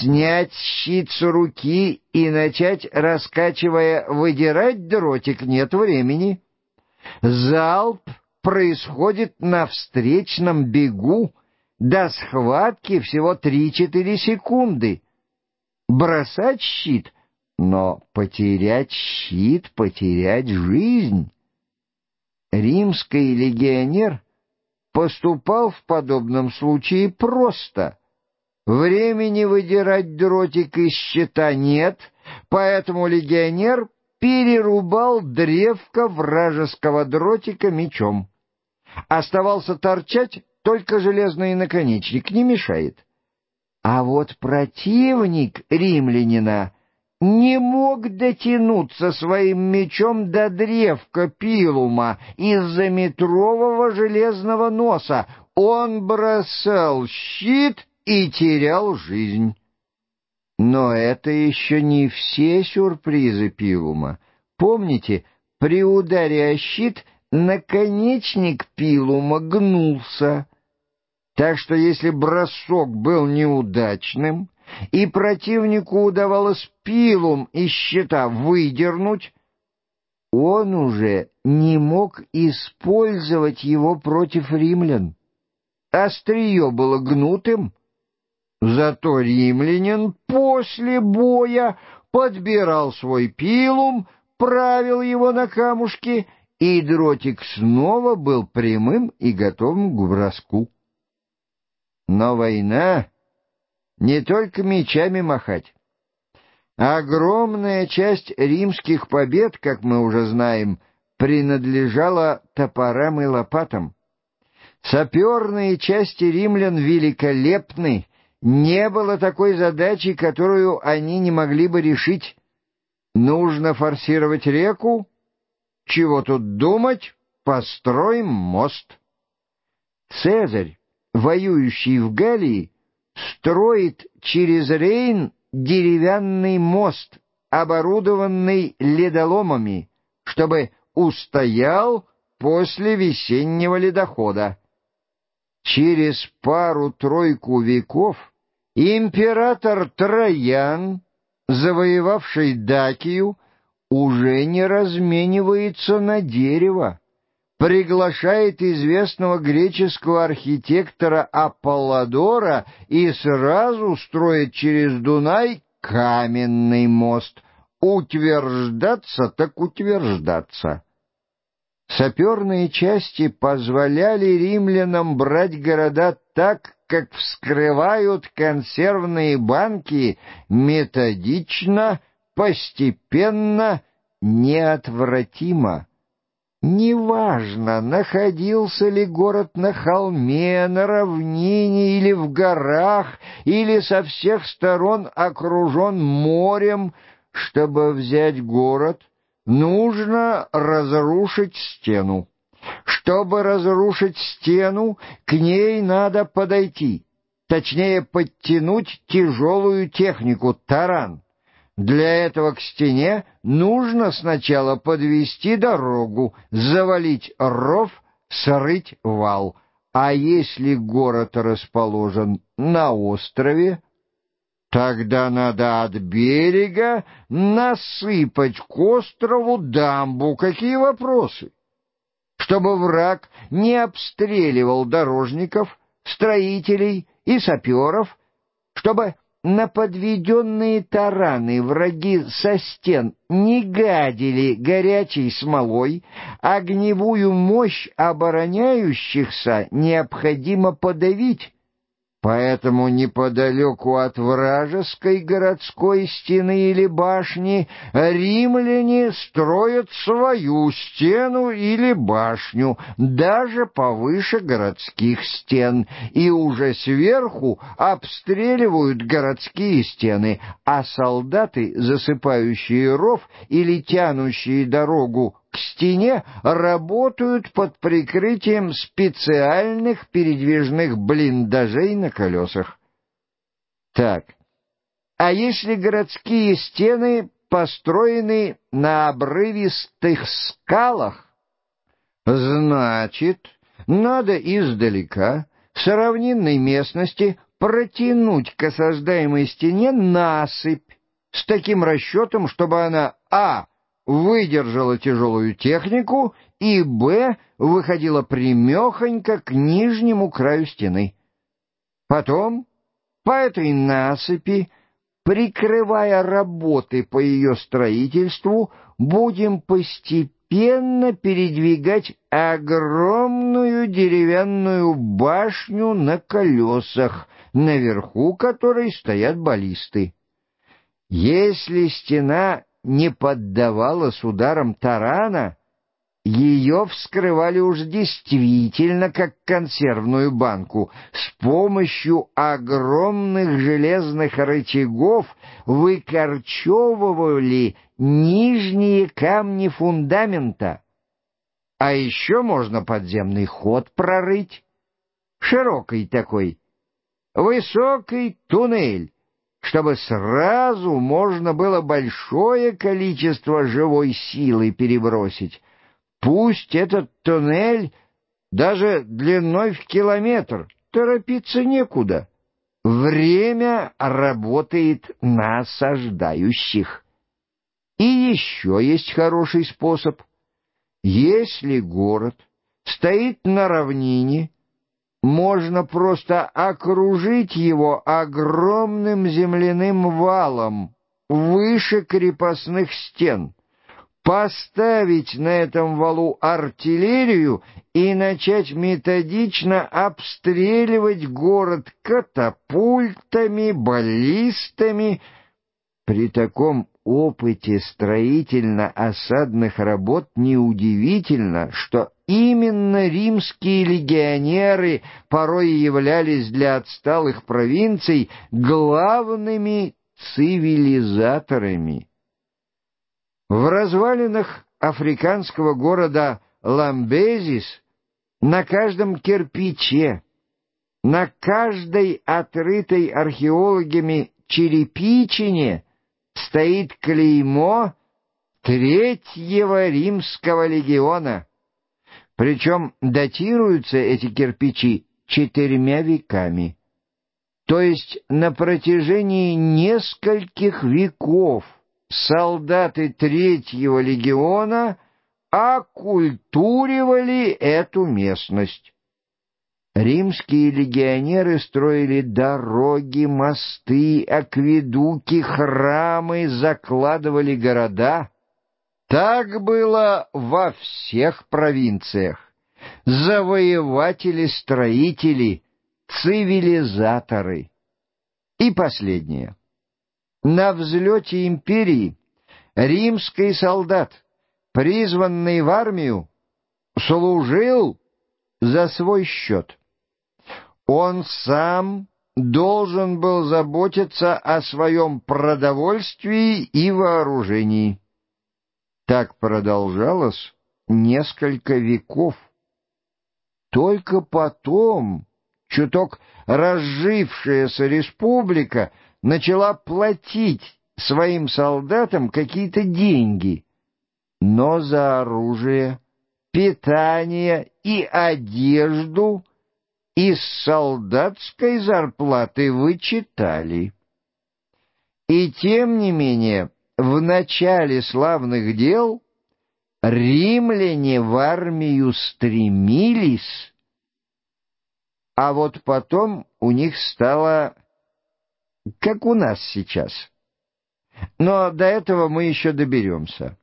снять щит с руки и начать, раскачивая, выдирать дротик, нет времени. Залп происходит на встречном бегу, до схватки всего три-четыре секунды. Бросать щит, но потерять щит, потерять жизнь. Римский легионер поступал в подобном случае просто — Времени выдирать дротик из щита нет, поэтому легионер перерубал древко вражеского дротика мечом. Оставался торчать только железный наконечник, не мешает. А вот противник римлянина не мог дотянуться своим мечом до древка пилума из-за метрового железного носа. Он бросал щит и терял жизнь. Но это еще не все сюрпризы Пилума. Помните, при ударе о щит наконечник Пилума гнулся. Так что если бросок был неудачным, и противнику удавалось Пилум из щита выдернуть, он уже не мог использовать его против римлян. Острие было гнутым, Зато римлянин после боя подбирал свой пилум, правил его на камушке, и дротик снова был прямым и готовым к броску. Но война не только мечами махать. Огромная часть римских побед, как мы уже знаем, принадлежала топорам и лопатам. Саперные части римлян великолепны, не было такой задачи, которую они не могли бы решить. Нужно форсировать реку? Чего тут думать? Построим мост. Цезарь, воюющий в Галлии, строит через Рейн деревянный мост, оборудованный ледоломами, чтобы устоял после весеннего ледохода. Через пару-тройку веков император Троян, завоевавший Дакию, уже не разменивается на дерево, приглашает известного греческого архитектора Аполлодора и сразу строит через Дунай каменный мост. Утверждаться так утверждаться. Саперные части позволяли римлянам брать города так, как вскрывают консервные банки, методично, постепенно, неотвратимо. Неважно, находился ли город на холме, на равнине или в горах, или со всех сторон окружен морем, чтобы взять город — нужно разрушить стену. Чтобы разрушить стену, к ней надо подойти, точнее подтянуть тяжелую технику таран. Для этого к стене нужно сначала подвести дорогу, завалить ров, срыть вал. А если город расположен на острове, Тогда надо от берега насыпать к острову дамбу. Какие вопросы? Чтобы враг не обстреливал дорожников, строителей и саперов, чтобы на подведенные тараны враги со стен не гадили горячей смолой, огневую мощь обороняющихся необходимо подавить, Поэтому неподалеку от вражеской городской стены или башни римляне строят свою стену или башню, даже повыше городских стен, и уже сверху обстреливают городские стены, а солдаты, засыпающие ров или тянущие дорогу к стене работают под прикрытием специальных передвижных блиндажей на колесах. Так, а если городские стены построены на обрывистых скалах, значит, надо издалека, с равнинной местности, протянуть к осаждаемой стене насыпь с таким расчетом, чтобы она а. Выдержала тяжелую технику и б. выходила примехонько к нижнему краю стены. Потом по этой насыпи, прикрывая работы по ее строительству, будем постепенно передвигать огромную деревянную башню на колесах, наверху которой стоят баллисты. Если стена не поддавалась ударам тарана, ее вскрывали уж действительно как консервную банку. С помощью огромных железных рычагов выкорчевывали нижние камни фундамента. А еще можно подземный ход прорыть, широкий такой, высокий туннель, чтобы сразу можно было большое количество живой силы перебросить. Пусть этот туннель даже длиной в километр, торопиться некуда. Время работает на осаждающих. И еще есть хороший способ. Если город стоит на равнине, можно просто окружить его огромным земляным валом выше крепостных стен поставить на этом валу артиллерию и начать методично обстреливать город катапультами, баллистами. При таком опыте строительно-осадных работ неудивительно, что именно римские легионеры порой являлись для отсталых провинций главными цивилизаторами. В развалинах африканского города Ламбезис на каждом кирпиче, на каждой отрытой археологами черепичине стоит клеймо Третьего Римского легиона. Причем датируются эти кирпичи четырьмя веками. То есть на протяжении нескольких веков солдаты третьего легиона оккультуривали эту местность. Римские легионеры строили дороги, мосты, акведуки, храмы, закладывали города. Так было во всех провинциях. Завоеватели-строители, цивилизаторы. И последнее. На взлете империи римский солдат, призванный в армию, служил за свой счет. Он сам должен был заботиться о своем продовольствии и вооружении. Так продолжалось несколько веков. Только потом, чуток разжившаяся республика — начала платить своим солдатам какие-то деньги, но за оружие, питание и одежду из солдатской зарплаты вычитали. И тем не менее, в начале славных дел римляне в армию стремились, а вот потом у них стало как у нас сейчас. Но до этого мы еще доберемся.